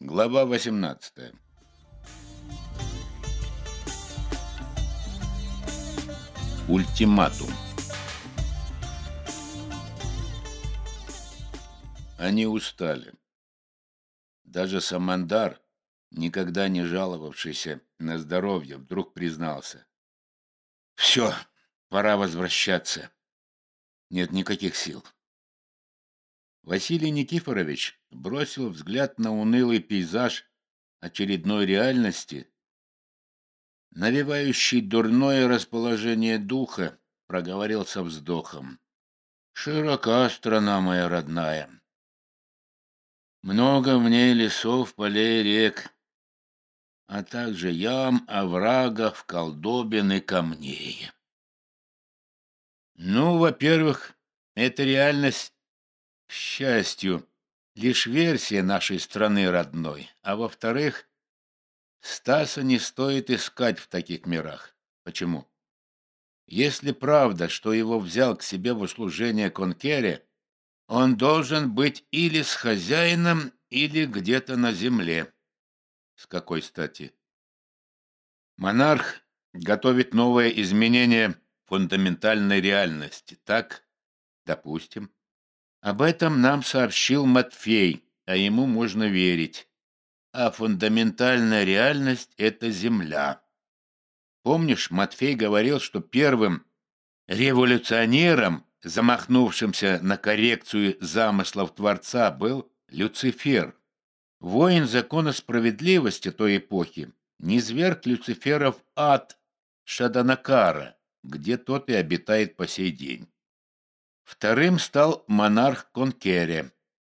Глава 18. Ультиматум. Они устали. Даже Самандар, никогда не жаловавшийся на здоровье, вдруг признался. «Все, пора возвращаться. Нет никаких сил». Василий Никифорович бросил взгляд на унылый пейзаж очередной реальности, навевающий дурное расположение духа, проговорил со вздохом. «Широка страна моя родная. Много в ней лесов, полей, рек, а также ям, оврагов, колдобин и камней. Ну, во-первых, эта реальность к счастью, лишь версия нашей страны родной, а во-вторых, Стаса не стоит искать в таких мирах. Почему? Если правда, что его взял к себе в услужение Конкере, он должен быть или с хозяином, или где-то на земле. С какой стати? Монарх готовит новое изменение фундаментальной реальности, так? Допустим. Об этом нам сообщил Матфей, а ему можно верить. А фундаментальная реальность — это Земля. Помнишь, Матфей говорил, что первым революционером, замахнувшимся на коррекцию замыслов Творца, был Люцифер. Воин закона справедливости той эпохи низверг Люцифера в ад Шаданакара, где тот и обитает по сей день. Вторым стал монарх Конкере,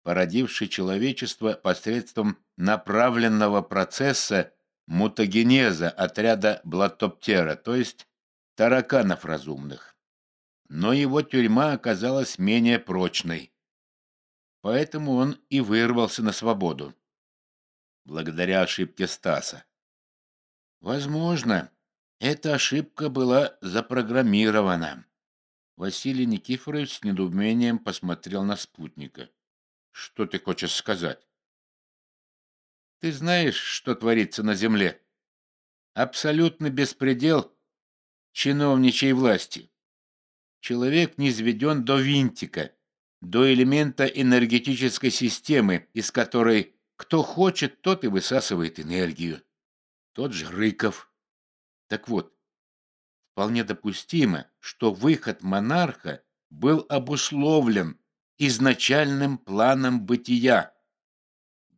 породивший человечество посредством направленного процесса мутагенеза отряда Блатоптера, то есть тараканов разумных. Но его тюрьма оказалась менее прочной, поэтому он и вырвался на свободу, благодаря ошибке Стаса. Возможно, эта ошибка была запрограммирована. Василий Никифорович с недоумением посмотрел на спутника. «Что ты хочешь сказать?» «Ты знаешь, что творится на земле? Абсолютный беспредел чиновничьей власти. Человек низведен до винтика, до элемента энергетической системы, из которой кто хочет, тот и высасывает энергию. Тот же Рыков. Так вот, вполне допустимо, что выход монарха был обусловлен изначальным планом бытия.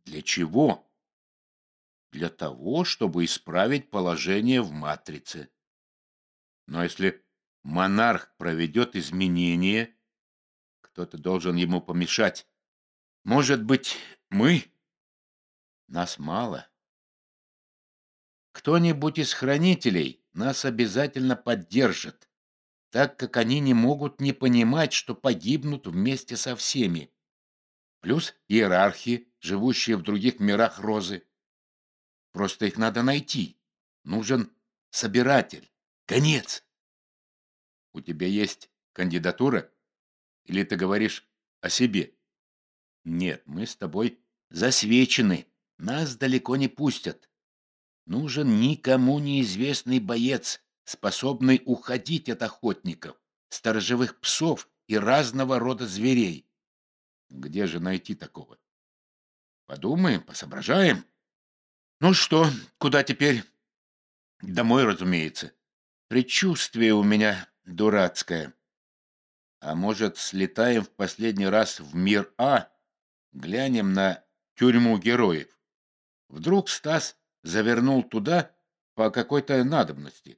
Для чего? Для того, чтобы исправить положение в матрице. Но если монарх проведет изменения, кто-то должен ему помешать. Может быть, мы? Нас мало. Кто-нибудь из хранителей нас обязательно поддержат, так как они не могут не понимать, что погибнут вместе со всеми. Плюс иерархи, живущие в других мирах розы. Просто их надо найти. Нужен собиратель. Конец. У тебя есть кандидатура? Или ты говоришь о себе? Нет, мы с тобой засвечены. Нас далеко не пустят. Нужен никому неизвестный боец, способный уходить от охотников, сторожевых псов и разного рода зверей. Где же найти такого? Подумаем, посоображаем. Ну что, куда теперь? Домой, разумеется. Предчувствие у меня дурацкое. А может, слетаем в последний раз в мир А, глянем на тюрьму героев? Вдруг Стас завернул туда по какой-то надобности.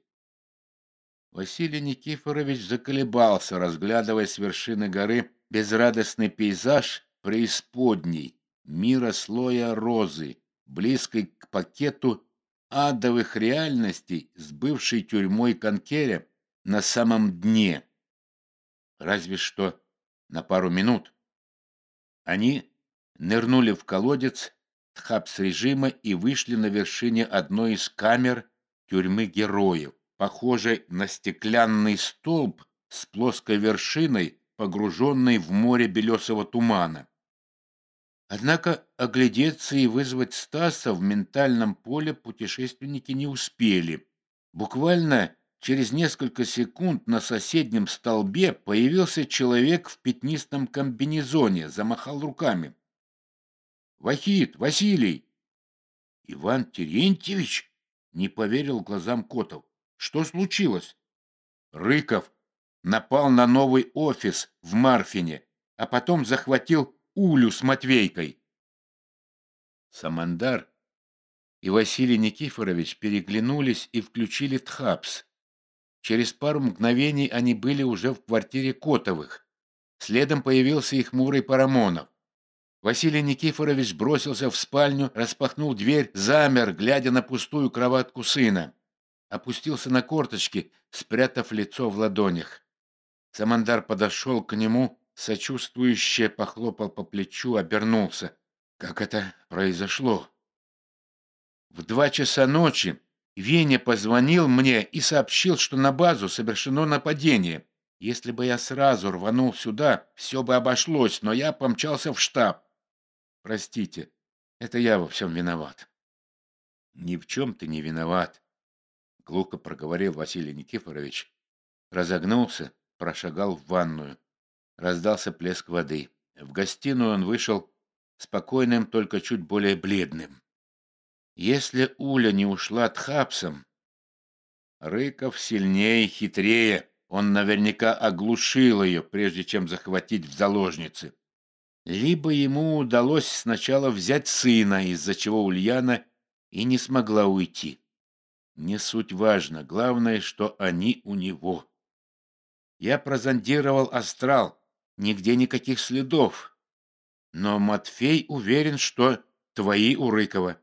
Василий Никифорович заколебался, разглядывая с вершины горы безрадостный пейзаж преисподней, мира слоя розы, близкой к пакету адовых реальностей с бывшей тюрьмой Конкере на самом дне. Разве что на пару минут. Они нырнули в колодец тхапс-режима и вышли на вершине одной из камер тюрьмы героев, похожей на стеклянный столб с плоской вершиной, погруженной в море белесого тумана. Однако оглядеться и вызвать Стаса в ментальном поле путешественники не успели. Буквально через несколько секунд на соседнем столбе появился человек в пятнистом комбинезоне, замахал руками. «Вахид! Василий!» «Иван Терентьевич?» — не поверил глазам Котов. «Что случилось?» Рыков напал на новый офис в Марфине, а потом захватил Улю с Матвейкой. Самандар и Василий Никифорович переглянулись и включили ТХАПС. Через пару мгновений они были уже в квартире Котовых. Следом появился их хмурый Парамонов. Василий Никифорович бросился в спальню, распахнул дверь, замер, глядя на пустую кроватку сына. Опустился на корточки, спрятав лицо в ладонях. Самандар подошел к нему, сочувствующе похлопал по плечу, обернулся. Как это произошло? В два часа ночи Веня позвонил мне и сообщил, что на базу совершено нападение. Если бы я сразу рванул сюда, все бы обошлось, но я помчался в штаб. Простите, это я во всем виноват. Ни в чем ты не виноват, глухо проговорил Василий Никифорович. Разогнулся, прошагал в ванную. Раздался плеск воды. В гостиную он вышел спокойным, только чуть более бледным. Если Уля не ушла тхапсом, Рыков сильнее и хитрее. Он наверняка оглушил ее, прежде чем захватить в заложницы. Либо ему удалось сначала взять сына, из-за чего Ульяна и не смогла уйти. Не суть важно, главное, что они у него. Я прозондировал астрал, нигде никаких следов. Но Матфей уверен, что твои у Рыкова.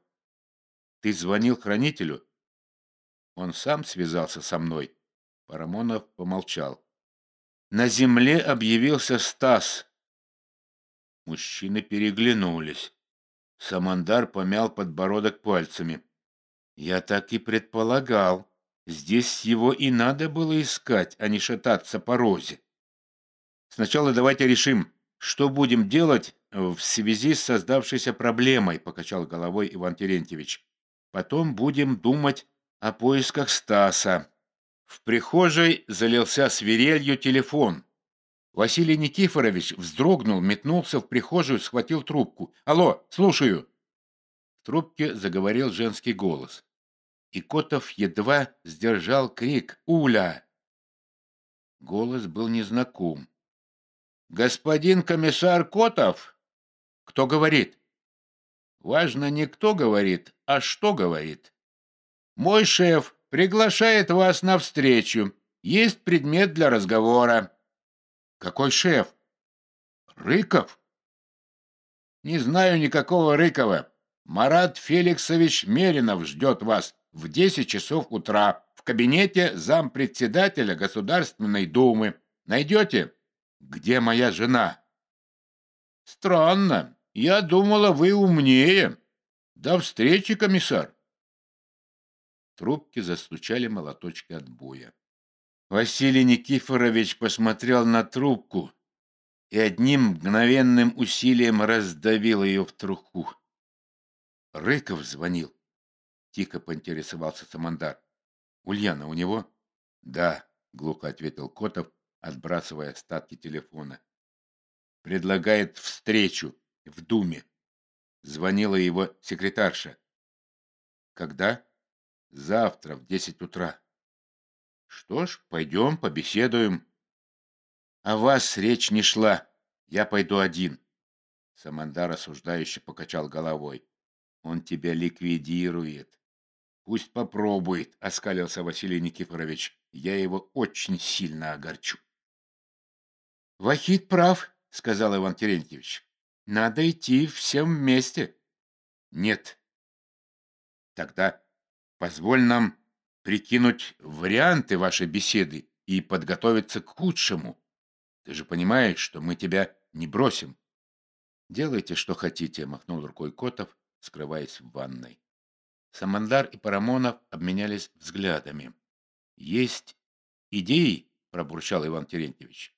Ты звонил хранителю? Он сам связался со мной. Парамонов помолчал. На земле объявился Стас. Мужчины переглянулись. Самандар помял подбородок пальцами. Я так и предполагал. Здесь его и надо было искать, а не шататься по розе. Сначала давайте решим, что будем делать в связи с создавшейся проблемой, покачал головой Иван Терентьевич. Потом будем думать о поисках Стаса. В прихожей залился свирелью телефон. Василий Никифорович вздрогнул, метнулся в прихожую, схватил трубку. «Алло, слушаю!» В трубке заговорил женский голос. И Котов едва сдержал крик «Уля!». Голос был незнаком. «Господин комиссар Котов?» «Кто говорит?» «Важно не кто говорит, а что говорит. Мой шеф приглашает вас на встречу. Есть предмет для разговора». «Какой шеф?» «Рыков?» «Не знаю никакого Рыкова. Марат Феликсович Меринов ждет вас в 10 часов утра в кабинете зампредседателя Государственной Думы. Найдете?» Где моя жена? Странно. Я думала, вы умнее. До встречи, комиссар. Трубки застучали молоточки отбоя. Василий Никифорович посмотрел на трубку и одним мгновенным усилием раздавил ее в труху. Рыков звонил. Тихо поинтересовался Самандар. «Ульяна у него?» «Да», — глухо ответил Котов, отбрасывая остатки телефона. Предлагает встречу в Думе. Звонила его секретарша. Когда? Завтра в десять утра. Что ж, пойдем, побеседуем. О вас речь не шла. Я пойду один. Самандар осуждающе покачал головой. Он тебя ликвидирует. Пусть попробует, оскалился Василий Никифорович. Я его очень сильно огорчу. Вахид прав, сказал Иван Терентьевич. Надо идти всем вместе. Нет. Тогда позволь нам прикинуть варианты вашей беседы и подготовиться к худшему. Ты же понимаешь, что мы тебя не бросим. Делайте, что хотите, махнул рукой Котов, скрываясь в ванной. Самандар и Парамонов обменялись взглядами. Есть идеи, пробурчал Иван Терентьевич.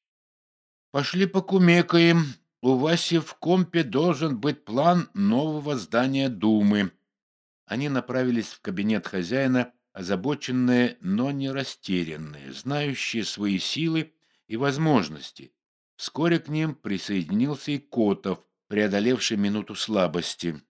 Пошли покумекаем, у Васи в компе должен быть план нового здания Думы. Они направились в кабинет хозяина, озабоченные, но не растерянные, знающие свои силы и возможности. Вскоре к ним присоединился и Котов, преодолевший минуту слабости.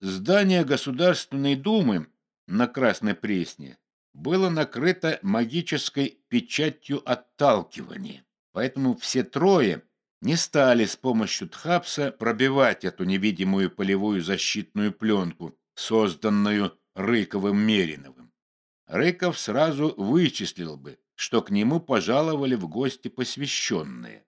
Здание Государственной Думы на Красной Пресне было накрыто магической печатью отталкивания, поэтому все трое не стали с помощью Тхапса пробивать эту невидимую полевую защитную пленку, созданную Рыковым-Мериновым. Рыков сразу вычислил бы, что к нему пожаловали в гости посвященные.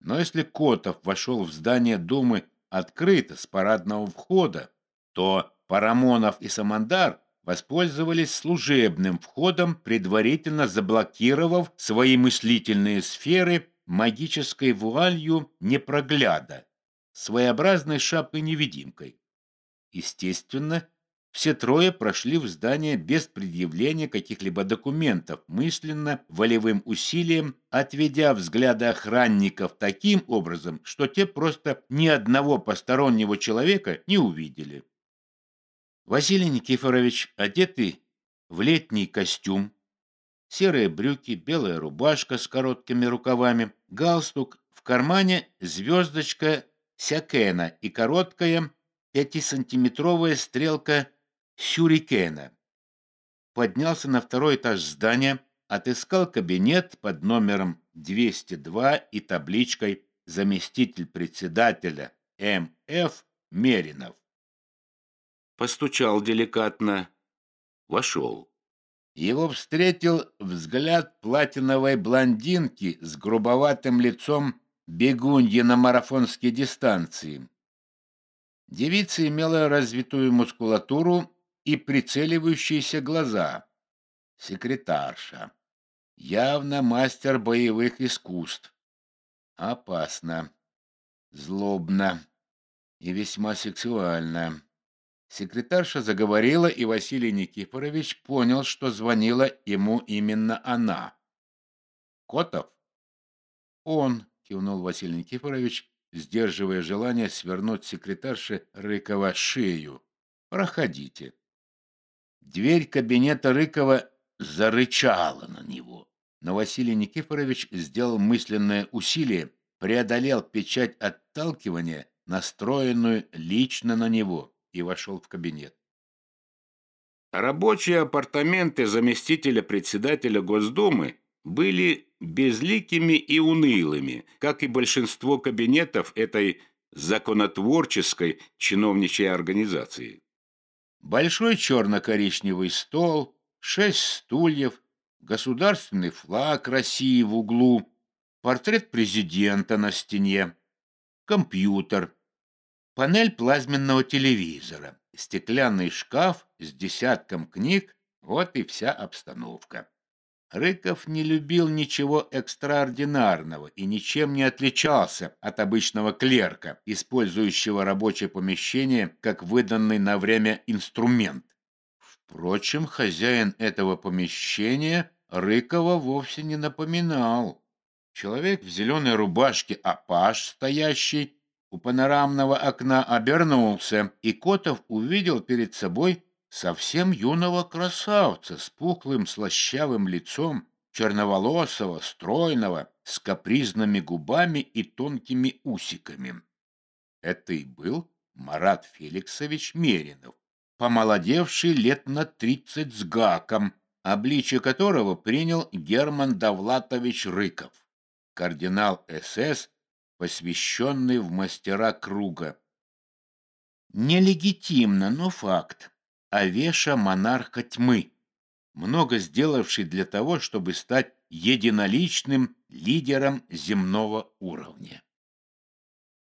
Но если Котов вошел в здание Думы открыто с парадного входа, то Парамонов и Самандар воспользовались служебным входом, предварительно заблокировав свои мыслительные сферы магической вуалью непрогляда, своеобразной шапкой-невидимкой. Естественно, все трое прошли в здание без предъявления каких-либо документов, мысленно, волевым усилием, отведя взгляды охранников таким образом, что те просто ни одного постороннего человека не увидели. Василий Никифорович, одетый в летний костюм, серые брюки, белая рубашка с короткими рукавами, галстук, в кармане звездочка Сякена и короткая пятисантиметровая стрелка Сюрикена. Поднялся на второй этаж здания, отыскал кабинет под номером 202 и табличкой «Заместитель председателя М.Ф. Меринов». Постучал деликатно, вошел. Его встретил взгляд платиновой блондинки с грубоватым лицом бегуньи на марафонской дистанции. Девица имела развитую мускулатуру и прицеливающиеся глаза. Секретарша. Явно мастер боевых искусств. Опасно. Злобно. И весьма сексуально. Секретарша заговорила, и Василий Никифорович понял, что звонила ему именно она. «Котов?» «Он», — кивнул Василий Никифорович, сдерживая желание свернуть секретарше Рыкова шею. «Проходите». Дверь кабинета Рыкова зарычала на него, но Василий Никифорович сделал мысленное усилие, преодолел печать отталкивания, настроенную лично на него, и вошел в кабинет. Рабочие апартаменты заместителя председателя Госдумы были безликими и унылыми, как и большинство кабинетов этой законотворческой чиновничьей организации. Большой черно-коричневый стол, шесть стульев, государственный флаг России в углу, портрет президента на стене, компьютер, панель плазменного телевизора, стеклянный шкаф с десятком книг, вот и вся обстановка. Рыков не любил ничего экстраординарного и ничем не отличался от обычного клерка, использующего рабочее помещение как выданный на время инструмент. Впрочем, хозяин этого помещения Рыкова вовсе не напоминал. Человек в зеленой рубашке Апаш, стоящий у панорамного окна, обернулся, и Котов увидел перед собой совсем юного красавца с пухлым слащавым лицом, черноволосого, стройного, с капризными губами и тонкими усиками. Это и был Марат Феликсович Меринов, помолодевший лет на тридцать с гаком, обличие которого принял Герман Давлатович Рыков, кардинал СС, посвященный в мастера круга. Нелегитимно, но факт. Авеша монарха тьмы, много сделавший для того, чтобы стать единоличным лидером земного уровня.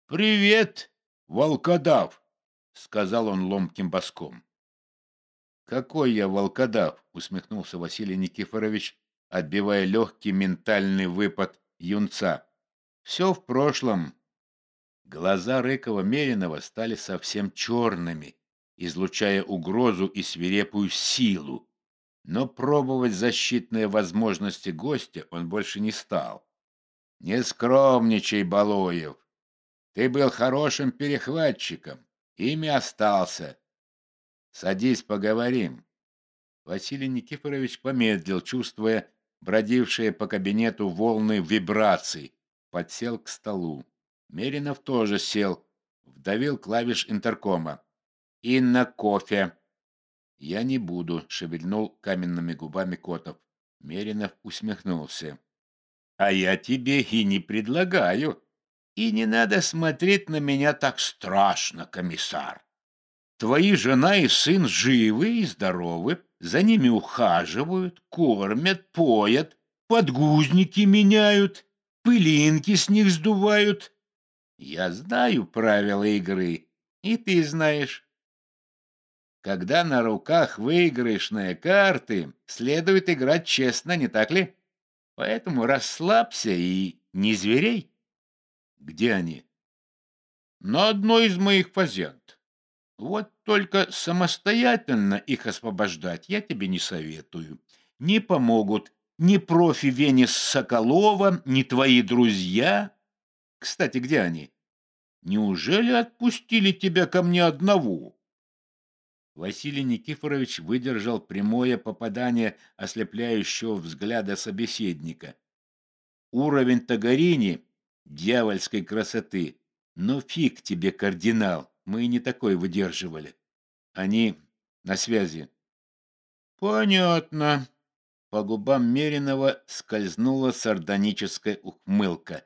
«Привет, волкодав!» — сказал он ломким боском. «Какой я волкодав!» — усмехнулся Василий Никифорович, отбивая легкий ментальный выпад юнца. «Все в прошлом». Глаза Рыкова-Меринова стали совсем черными, излучая угрозу и свирепую силу. Но пробовать защитные возможности гостя он больше не стал. «Не скромничай, Балоев!» Ты был хорошим перехватчиком, ими остался. Садись, поговорим. Василий Никифорович помедлил, чувствуя бродившие по кабинету волны вибраций. Подсел к столу. Меринов тоже сел, вдавил клавиш интеркома. «И на кофе!» «Я не буду», — шевельнул каменными губами Котов. Меринов усмехнулся. «А я тебе и не предлагаю. И не надо смотреть на меня так страшно, комиссар. Твои жена и сын живы и здоровы, за ними ухаживают, кормят, поят, подгузники меняют, пылинки с них сдувают. Я знаю правила игры, и ты знаешь. Когда на руках выигрышные карты, следует играть честно, не так ли? Поэтому расслабься и не зверей. Где они? На одной из моих фазент. Вот только самостоятельно их освобождать я тебе не советую. Не помогут ни профи Венес Соколова, ни твои друзья. Кстати, где они? Неужели отпустили тебя ко мне одного? Василий Никифорович выдержал прямое попадание ослепляющего взгляда собеседника. Уровень Тагарини дьявольской красоты. Но фиг тебе, кардинал, мы и не такой выдерживали. Они на связи. Понятно. По губам Меринова скользнула сардоническая ухмылка.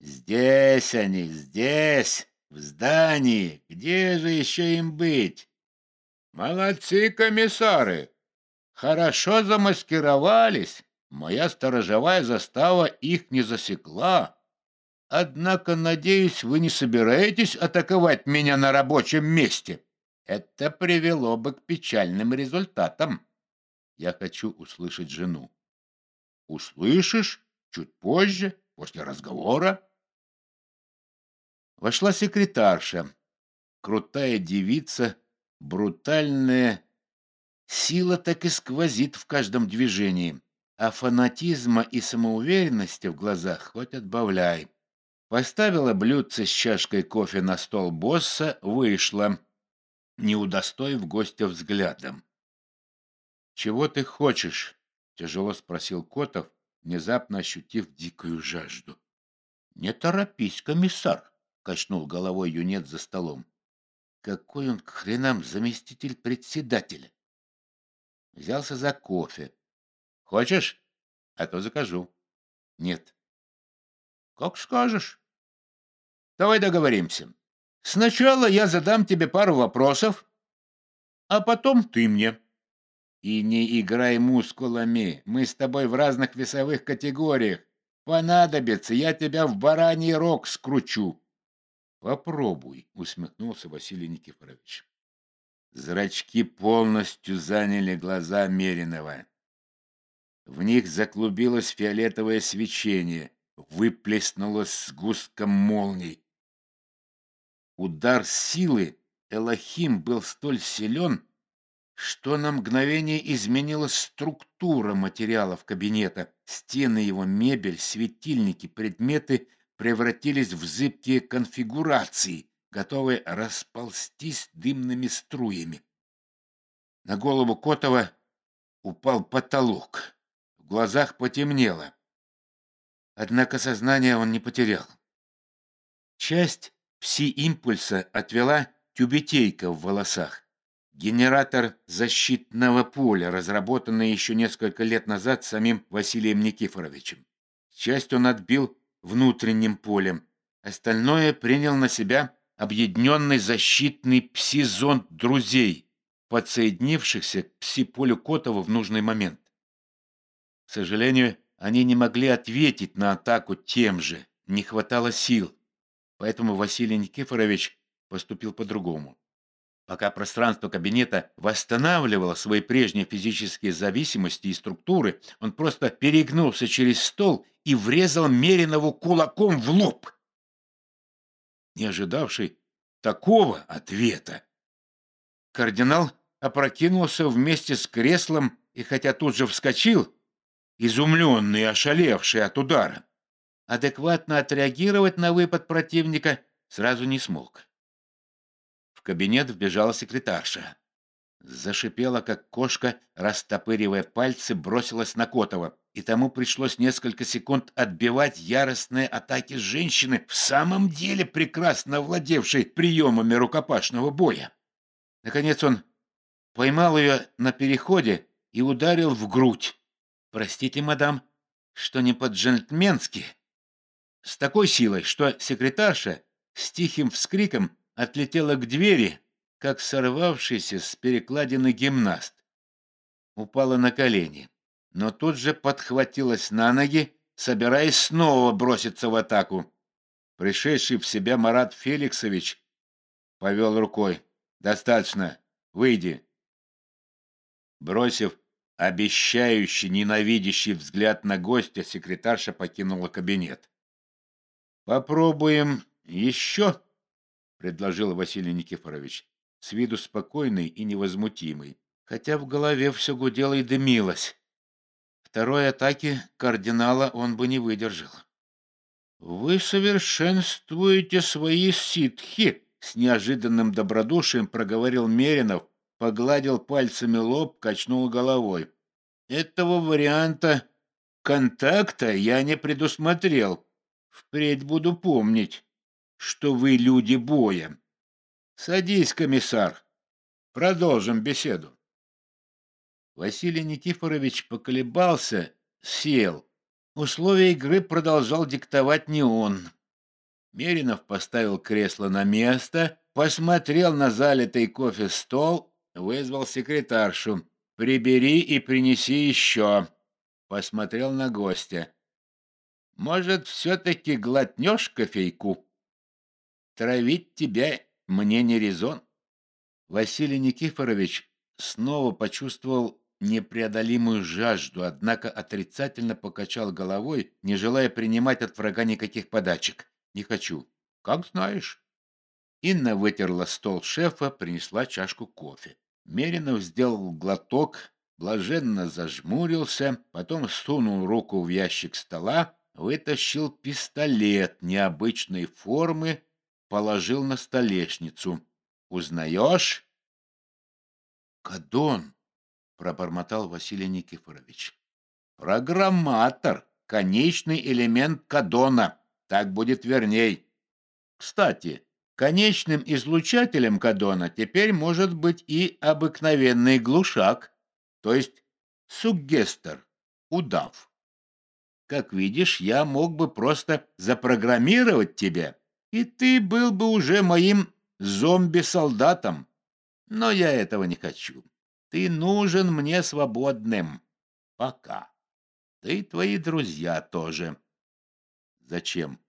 Здесь они, здесь, в здании. Где же еще им быть? Молодцы, комиссары! Хорошо замаскировались. Моя сторожевая застава их не засекла. Однако, надеюсь, вы не собираетесь атаковать меня на рабочем месте. Это привело бы к печальным результатам. Я хочу услышать жену. Услышишь чуть позже, после разговора. Вошла секретарша, крутая девица, брутальная. Сила так и сквозит в каждом движении, а фанатизма и самоуверенности в глазах хоть отбавляй. Поставила блюдце с чашкой кофе на стол босса, вышла, не удостоив гостя взглядом. «Чего ты хочешь?» — тяжело спросил Котов, внезапно ощутив дикую жажду. «Не торопись, комиссар!» — качнул головой юнец за столом. «Какой он к хренам заместитель председателя!» Взялся за кофе. «Хочешь? А то закажу». «Нет». «Как скажешь». Давай договоримся. Сначала я задам тебе пару вопросов, а потом ты мне. И не играй мускулами. Мы с тобой в разных весовых категориях. Понадобится, я тебя в бараний рог скручу. Попробуй, усмехнулся Василий Никифорович. Зрачки полностью заняли глаза Меринова. В них заклубилось фиолетовое свечение, выплеснулось с густком молний. Удар силы Элохим был столь силен, что на мгновение изменилась структура материалов кабинета. Стены его, мебель, светильники, предметы превратились в зыбкие конфигурации, готовые расползтись дымными струями. На голову Котова упал потолок. В глазах потемнело. Однако сознание он не потерял. Часть Пси-импульса отвела тюбетейка в волосах. Генератор защитного поля, разработанный еще несколько лет назад самим Василием Никифоровичем. Часть он отбил внутренним полем. Остальное принял на себя объединенный защитный пси-зонд друзей, подсоединившихся к пси-полю Котова в нужный момент. К сожалению, они не могли ответить на атаку тем же, не хватало сил. Поэтому Василий Никифорович поступил по-другому. Пока пространство кабинета восстанавливало свои прежние физические зависимости и структуры, он просто перегнулся через стол и врезал Меринову кулаком в лоб. Не ожидавший такого ответа, кардинал опрокинулся вместе с креслом и, хотя тут же вскочил, изумленный и ошалевший от удара, Адекватно отреагировать на выпад противника сразу не смог. Кабинет вбежала секретарша. Зашипела, как кошка, растопыривая пальцы, бросилась на Котова, и тому пришлось несколько секунд отбивать яростные атаки женщины, в самом деле прекрасно владевшей приемами рукопашного боя. Наконец он поймал ее на переходе и ударил в грудь. «Простите, мадам, что не по-джентльменски». С такой силой, что секретарша с тихим вскриком отлетела к двери, как сорвавшийся с перекладины гимнаст. Упала на колени, но тут же подхватилась на ноги, собираясь снова броситься в атаку. Пришедший в себя Марат Феликсович повел рукой. «Достаточно. Выйди». Бросив обещающий, ненавидящий взгляд на гостя, секретарша покинула кабинет. «Попробуем еще?» — предложил Василий Никифорович с виду спокойный и невозмутимый, хотя в голове все гудело и дымилось. Второй атаки кардинала он бы не выдержал. «Вы совершенствуете свои ситхи!» С неожиданным добродушием проговорил Меринов, погладил пальцами лоб, качнул головой. «Этого варианта контакта я не предусмотрел. Впредь буду помнить, что вы люди боя. Садись, комиссар. Продолжим беседу. Василий Никифорович поколебался, сел. Условия игры продолжал диктовать не он. Меринов поставил кресло на место, посмотрел на залитый кофе стол, вызвал секретаршу. «Прибери и принеси еще». Посмотрел на гостя. «Может, все-таки глотнешь кофейку? Травить тебя мне не резон. Василий Никифорович снова почувствовал непреодолимую жажду, однако отрицательно покачал головой, не желая принимать от врага никаких подачек. «Не хочу». «Как знаешь». Инна вытерла стол шефа, принесла чашку кофе. Меринов сделал глоток, блаженно зажмурился, потом сунул руку в ящик стола, вытащил пистолет необычной формы положил на столешницу. «Узнаешь?» «Кадон», — пробормотал Василий Никифорович. «Программатор, конечный элемент кадона. Так будет верней. Кстати, конечным излучателем кадона теперь может быть и обыкновенный глушак, то есть суггестер, удав. Как видишь, я мог бы просто запрограммировать тебя» и ты был бы уже моим зомби-солдатом. Но я этого не хочу. Ты нужен мне свободным. Пока. Да и твои друзья тоже. Зачем?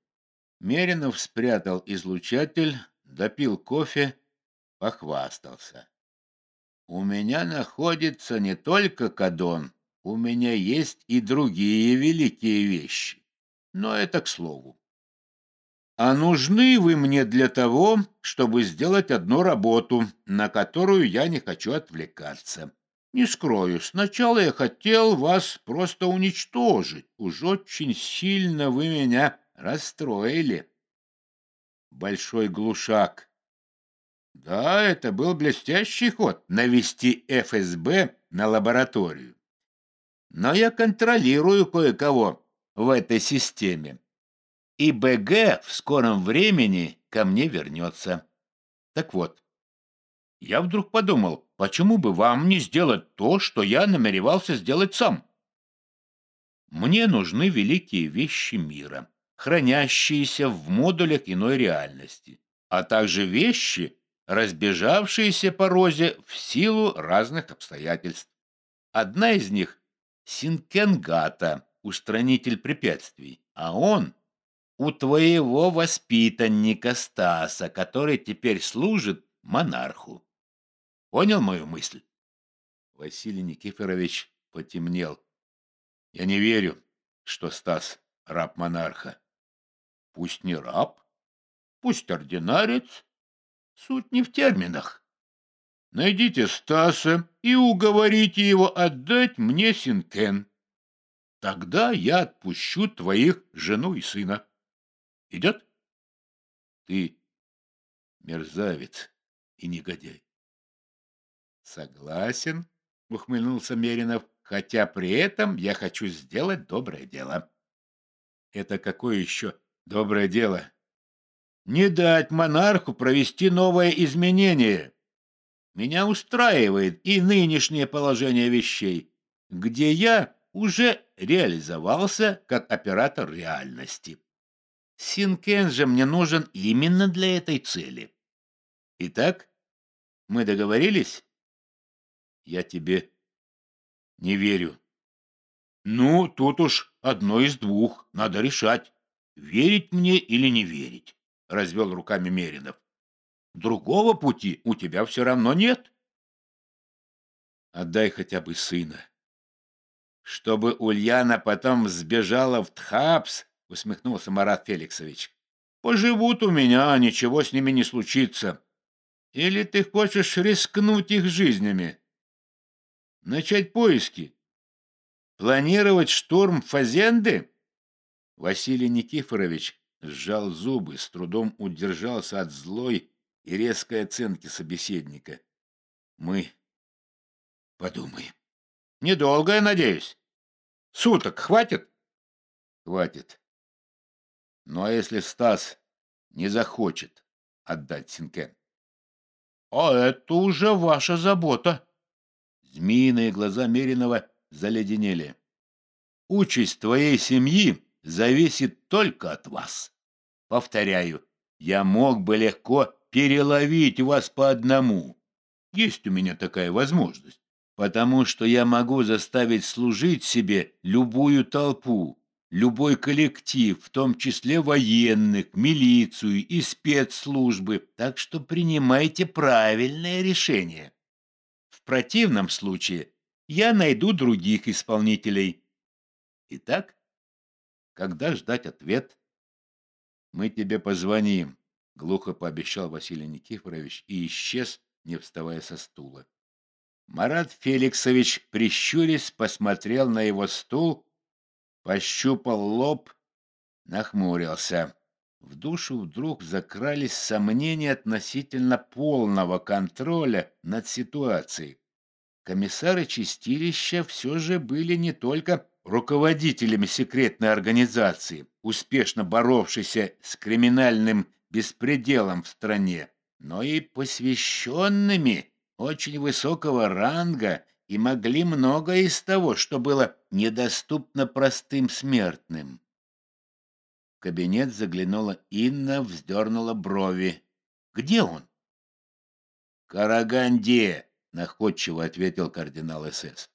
Меринов спрятал излучатель, допил кофе, похвастался. У меня находится не только кадон, у меня есть и другие великие вещи. Но это к слову. А нужны вы мне для того, чтобы сделать одну работу, на которую я не хочу отвлекаться. Не скрою, сначала я хотел вас просто уничтожить. Уж очень сильно вы меня расстроили. Большой глушак. Да, это был блестящий ход — навести ФСБ на лабораторию. Но я контролирую кое-кого в этой системе и БГ в скором времени ко мне вернется. Так вот, я вдруг подумал, почему бы вам не сделать то, что я намеревался сделать сам? Мне нужны великие вещи мира, хранящиеся в модулях иной реальности, а также вещи, разбежавшиеся по розе в силу разных обстоятельств. Одна из них — Синкенгата, устранитель препятствий, а он у твоего воспитанника Стаса, который теперь служит монарху. Понял мою мысль? Василий Никифорович потемнел. Я не верю, что Стас раб монарха. Пусть не раб, пусть ординарец. Суть не в терминах. Найдите Стаса и уговорите его отдать мне Синкен. Тогда я отпущу твоих жену и сына. Идет? Ты мерзавец и негодяй. Согласен, ухмыльнулся Меринов, хотя при этом я хочу сделать доброе дело. Это какое еще доброе дело? Не дать монарху провести новое изменение. Меня устраивает и нынешнее положение вещей, где я уже реализовался как оператор реальности. Синкен же мне нужен именно для этой цели. Итак, мы договорились? Я тебе не верю. Ну, тут уж одно из двух. Надо решать, верить мне или не верить, — развел руками Меринов. Другого пути у тебя все равно нет. Отдай хотя бы сына. Чтобы Ульяна потом сбежала в Тхапс, усмехнулся Марат Феликсович. Поживут у меня, а ничего с ними не случится. Или ты хочешь рискнуть их жизнями? Начать поиски? Планировать штурм Фазенды? Василий Никифорович сжал зубы, с трудом удержался от злой и резкой оценки собеседника. Мы подумаем. Недолго, я надеюсь. Суток хватит? Хватит. Ну а если Стас не захочет отдать Синкен? А это уже ваша забота. Змеиные глаза Меринова заледенели. Участь твоей семьи зависит только от вас. Повторяю, я мог бы легко переловить вас по одному. Есть у меня такая возможность, потому что я могу заставить служить себе любую толпу, любой коллектив, в том числе военных, милицию и спецслужбы, так что принимайте правильное решение. В противном случае я найду других исполнителей. Итак, когда ждать ответ? Мы тебе позвоним. — глухо пообещал Василий Никифорович и исчез, не вставая со стула. Марат Феликсович, прищурясь, посмотрел на его стул, пощупал лоб, нахмурился. В душу вдруг закрались сомнения относительно полного контроля над ситуацией. Комиссары чистилища все же были не только руководителями секретной организации, успешно боровшейся с криминальным беспределом в стране, но и посвященными очень высокого ранга и могли многое из того, что было недоступно простым смертным. В кабинет заглянула Инна, вздернула брови. «Где он?» «Караганде», — находчиво ответил кардинал СС.